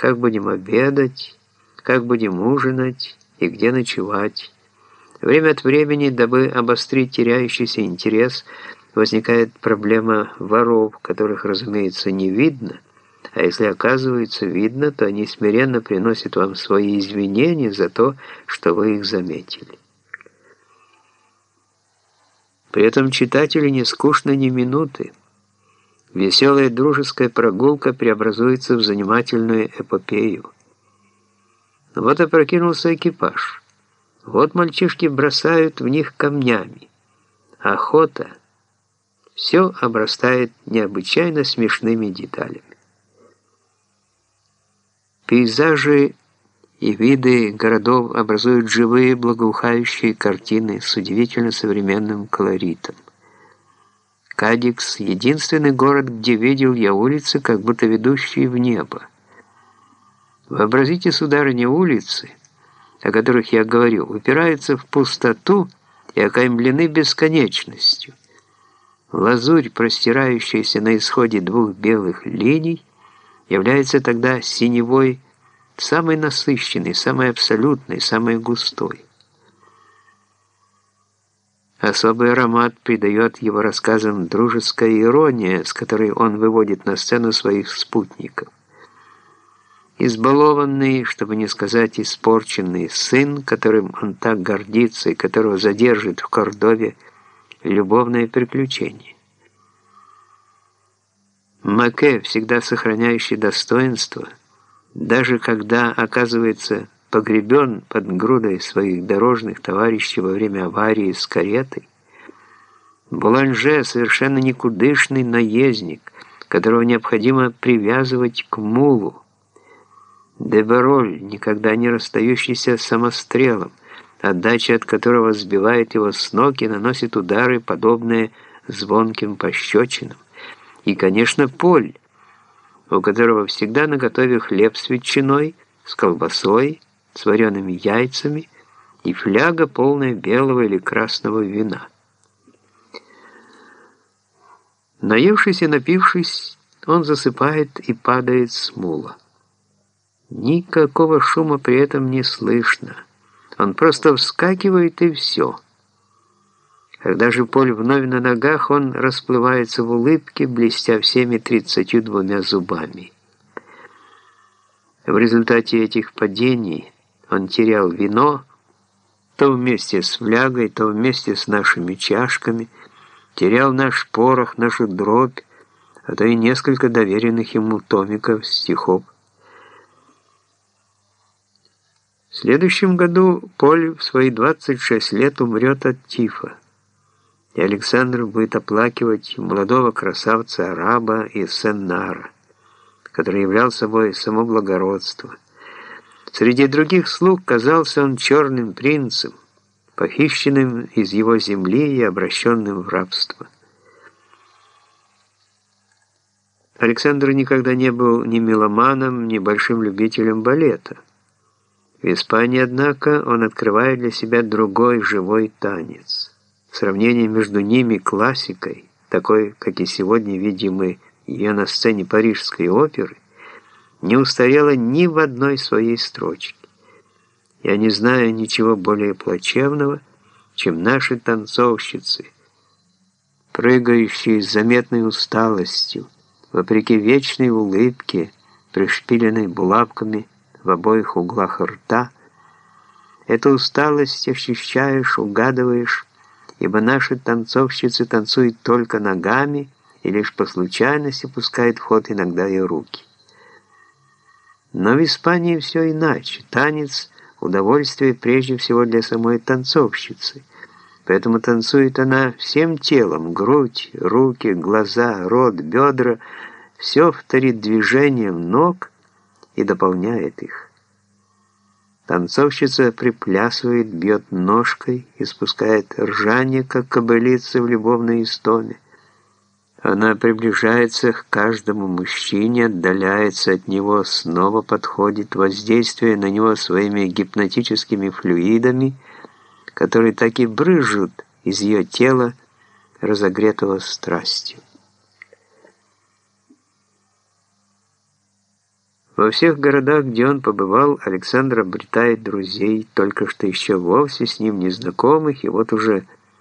как будем обедать, как будем ужинать и где ночевать. Время от времени, дабы обострить теряющийся интерес, возникает проблема воров, которых, разумеется, не видно, а если оказывается видно, то они смиренно приносят вам свои извинения за то, что вы их заметили. При этом читателю не скучно ни минуты. Веселая дружеская прогулка преобразуется в занимательную эпопею. Вот опрокинулся экипаж. Вот мальчишки бросают в них камнями. Охота. Все обрастает необычайно смешными деталями. Пейзажи и виды городов образуют живые благоухающие картины с удивительно современным колоритом. Кадикс — единственный город, где видел я улицы, как будто ведущие в небо. Вообразите, сударыня, улицы, о которых я говорю, упираются в пустоту и окаймлены бесконечностью. Лазурь, простирающаяся на исходе двух белых линий, является тогда синевой, самой насыщенной, самой абсолютной, самой густой. Особый аромат придает его рассказам дружеская ирония, с которой он выводит на сцену своих спутников. Избалованный, чтобы не сказать испорченный сын, которым он так гордится и которого задержит в Кордове любовное приключение. Маке, всегда сохраняющий достоинство, даже когда оказывается погребен под грудой своих дорожных товарищей во время аварии с каретой. Буланже – совершенно никудышный наездник, которого необходимо привязывать к мулу. Дебероль, никогда не расстающийся самострелом, отдача от которого сбивает его с ног и наносит удары, подобные звонким пощечинам. И, конечно, Поль, у которого всегда наготове хлеб с ветчиной, с колбасой, с вареными яйцами и фляга, полная белого или красного вина. Наевшись и напившись, он засыпает и падает с мула. Никакого шума при этом не слышно. Он просто вскакивает и все. Когда же Поль вновь на ногах, он расплывается в улыбке, блестя всеми тридцатью двумя зубами. В результате этих падений он терял вино, то вместе с флягой, то вместе с нашими чашками, терял наш порох, нашу дробь, а то и несколько доверенных ему томиков стихов. В следующем году Поль в свои 26 лет умрет от тифа, и Александр будет оплакивать молодого красавца-араба из Сеннара, который являл собой само благородство – Среди других слуг казался он черным принцем, похищенным из его земли и обращенным в рабство. Александр никогда не был ни меломаном, ни большим любителем балета. В Испании, однако, он открывает для себя другой живой танец. Сравнение между ними классикой, такой, как и сегодня видим мы ее на сцене Парижской оперы, не устарела ни в одной своей строчке. Я не знаю ничего более плачевного, чем наши танцовщицы, прыгающие с заметной усталостью, вопреки вечной улыбке, пришпиленной булавками в обоих углах рта. Эту усталость ощущаешь, угадываешь, ибо наши танцовщицы танцуют только ногами и лишь по случайности пускают в ход иногда и руки. Но в Испании все иначе. Танец – удовольствие прежде всего для самой танцовщицы. Поэтому танцует она всем телом, грудь, руки, глаза, рот, бедра. Все вторит движением ног и дополняет их. Танцовщица приплясывает, бьет ножкой и спускает ржание, как кобылица в любовной истоме. Она приближается к каждому мужчине, отдаляется от него, снова подходит, воздействуя на него своими гипнотическими флюидами, которые так и брыжут из ее тела, разогретого страстью. Во всех городах, где он побывал, Александр обретает друзей, только что еще вовсе с ним незнакомых, и вот уже